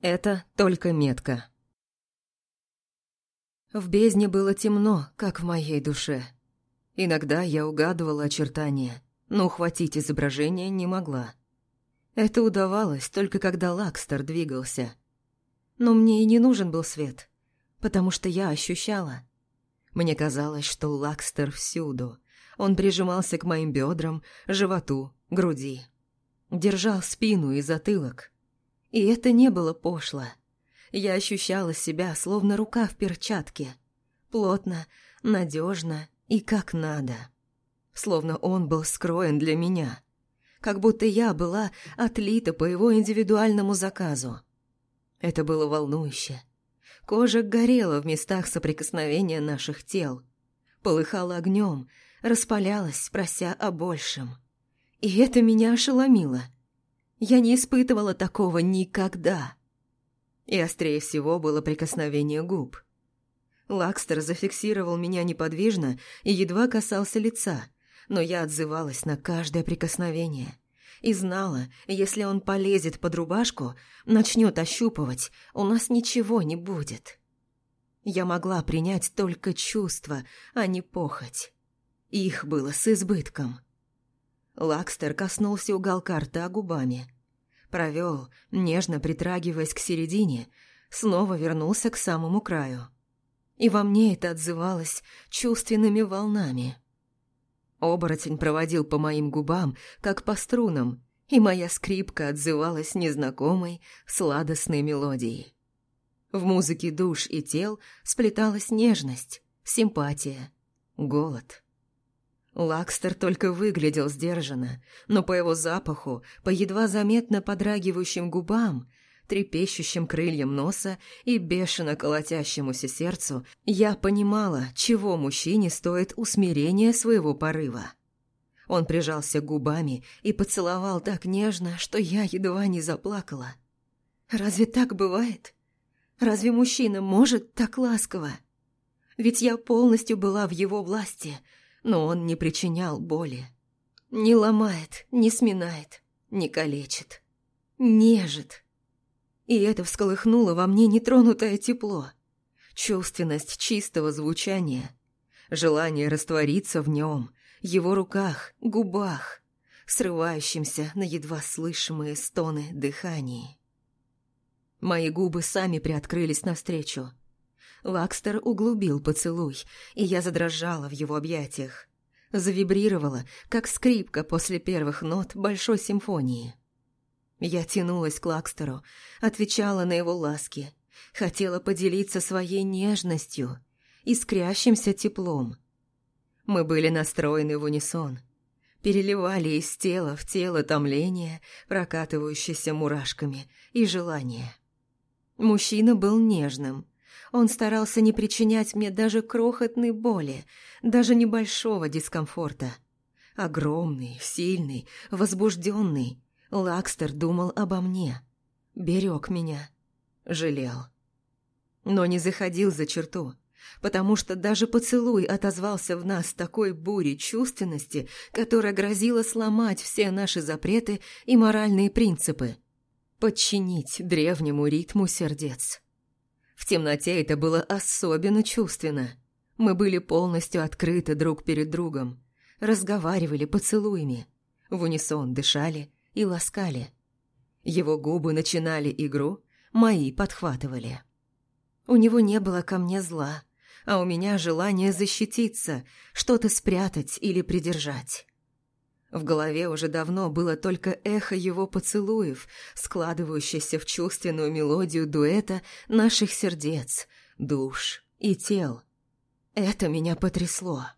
Это только метка. В бездне было темно, как в моей душе. Иногда я угадывала очертания, но ухватить изображение не могла. Это удавалось только когда Лакстер двигался. Но мне и не нужен был свет, потому что я ощущала. Мне казалось, что Лакстер всюду. Он прижимался к моим бедрам, животу, груди. Держал спину и затылок. И это не было пошло. Я ощущала себя, словно рука в перчатке. Плотно, надежно и как надо. Словно он был скроен для меня. Как будто я была отлита по его индивидуальному заказу. Это было волнующе. Кожа горела в местах соприкосновения наших тел. Полыхала огнем, распалялась, прося о большем. И это меня ошеломило. Я не испытывала такого никогда. И острее всего было прикосновение губ. Лакстер зафиксировал меня неподвижно и едва касался лица, но я отзывалась на каждое прикосновение. И знала, если он полезет под рубашку, начнет ощупывать, у нас ничего не будет. Я могла принять только чувства, а не похоть. Их было с избытком. Лакстер коснулся уголка рта губами. Провел, нежно притрагиваясь к середине, снова вернулся к самому краю. И во мне это отзывалось чувственными волнами. Оборотень проводил по моим губам, как по струнам, и моя скрипка отзывалась незнакомой, сладостной мелодией. В музыке душ и тел сплеталась нежность, симпатия, голод. Лакстер только выглядел сдержанно, но по его запаху, по едва заметно подрагивающим губам, трепещущим крыльям носа и бешено колотящемуся сердцу, я понимала, чего мужчине стоит усмирение своего порыва. Он прижался губами и поцеловал так нежно, что я едва не заплакала. «Разве так бывает? Разве мужчина может так ласково? Ведь я полностью была в его власти – но он не причинял боли. Не ломает, не сминает, не калечит. Нежит. И это всколыхнуло во мне нетронутое тепло. Чувственность чистого звучания. Желание раствориться в нем, его руках, губах, срывающимся на едва слышимые стоны дыхании. Мои губы сами приоткрылись навстречу. Лакстер углубил поцелуй, и я задрожала в его объятиях. Завибрировала, как скрипка после первых нот большой симфонии. Я тянулась к Лакстеру, отвечала на его ласки, хотела поделиться своей нежностью, искрящимся теплом. Мы были настроены в унисон, переливали из тела в тело томление, прокатывающееся мурашками, и желание. Мужчина был нежным, он старался не причинять мне даже крохотной боли, даже небольшого дискомфорта. Огромный, сильный, возбужденный, Лакстер думал обо мне, берег меня, жалел. Но не заходил за черту, потому что даже поцелуй отозвался в нас такой бурей чувственности, которая грозила сломать все наши запреты и моральные принципы, подчинить древнему ритму сердец. В темноте это было особенно чувственно. Мы были полностью открыты друг перед другом, разговаривали поцелуями, в унисон дышали и ласкали. Его губы начинали игру, мои подхватывали. У него не было ко мне зла, а у меня желание защититься, что-то спрятать или придержать. В голове уже давно было только эхо его поцелуев, складывающееся в чувственную мелодию дуэта наших сердец, душ и тел. Это меня потрясло.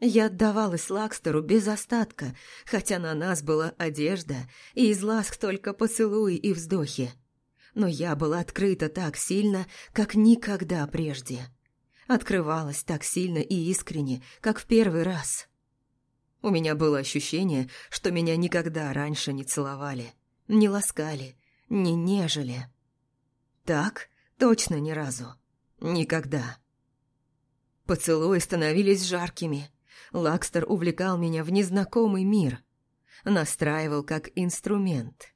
Я отдавалась Лакстеру без остатка, хотя на нас была одежда, и из ласк только поцелуи и вздохи. Но я была открыта так сильно, как никогда прежде. Открывалась так сильно и искренне, как в первый раз. У меня было ощущение, что меня никогда раньше не целовали, не ласкали, не нежели. Так точно ни разу. Никогда. Поцелуи становились жаркими. Лакстер увлекал меня в незнакомый мир. Настраивал как инструмент.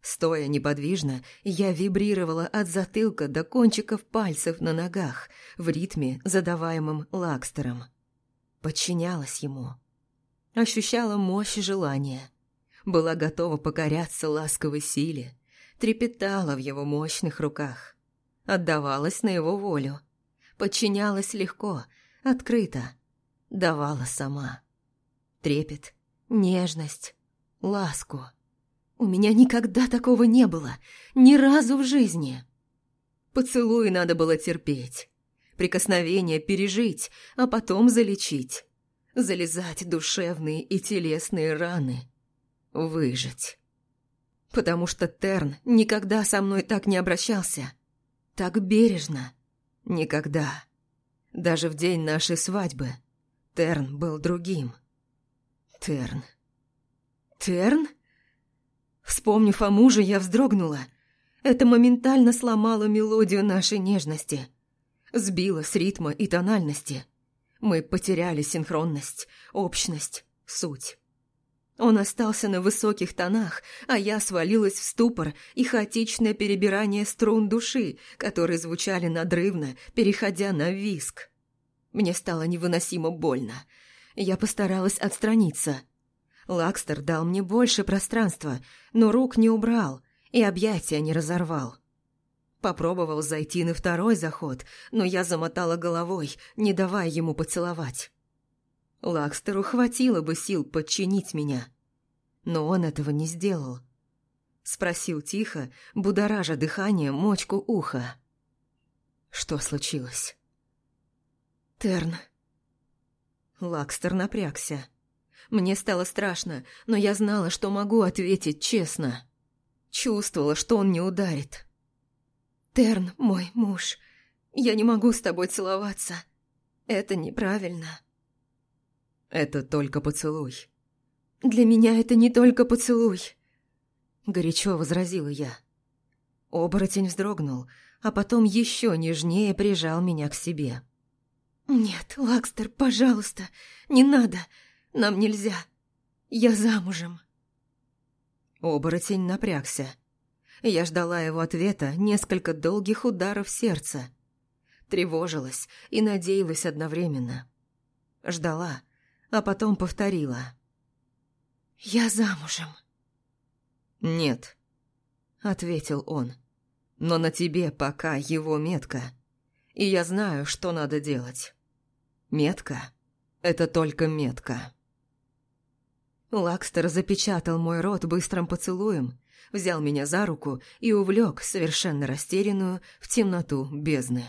Стоя неподвижно, я вибрировала от затылка до кончиков пальцев на ногах в ритме, задаваемом Лакстером. Подчинялась ему. Ощущала мощь желания. Была готова покоряться ласковой силе. Трепетала в его мощных руках. Отдавалась на его волю. Подчинялась легко, открыто. Давала сама. Трепет, нежность, ласку — у меня никогда такого не было, ни разу в жизни. Поцелуи надо было терпеть, прикосновения пережить, а потом залечить, залезать душевные и телесные раны, выжить. Потому что Терн никогда со мной так не обращался, так бережно, никогда. Даже в день нашей свадьбы Терн был другим. Терн. Терн? Вспомнив о муже, я вздрогнула. Это моментально сломало мелодию нашей нежности. Сбило с ритма и тональности. Мы потеряли синхронность, общность, суть. Он остался на высоких тонах, а я свалилась в ступор и хаотичное перебирание струн души, которые звучали надрывно, переходя на виск. Мне стало невыносимо больно. Я постаралась отстраниться – Лакстер дал мне больше пространства, но рук не убрал и объятия не разорвал. Попробовал зайти на второй заход, но я замотала головой, не давая ему поцеловать. Лакстеру хватило бы сил подчинить меня, но он этого не сделал. Спросил тихо, будоража дыхание мочку уха. Что случилось? Терн. Лакстер напрягся. Мне стало страшно, но я знала, что могу ответить честно. Чувствовала, что он не ударит. «Терн, мой муж, я не могу с тобой целоваться. Это неправильно». «Это только поцелуй». «Для меня это не только поцелуй», — горячо возразила я. Оборотень вздрогнул, а потом еще нежнее прижал меня к себе. «Нет, Лакстер, пожалуйста, не надо. Нам нельзя. Я замужем». Оборотень напрягся. Я ждала его ответа несколько долгих ударов сердца. Тревожилась и надеялась одновременно. Ждала, а потом повторила. «Я замужем». «Нет», — ответил он. «Но на тебе пока его метка, и я знаю, что надо делать. Метка — это только метка». Лакстер запечатал мой рот быстрым поцелуем, взял меня за руку и увлек, совершенно растерянную, в темноту бездны.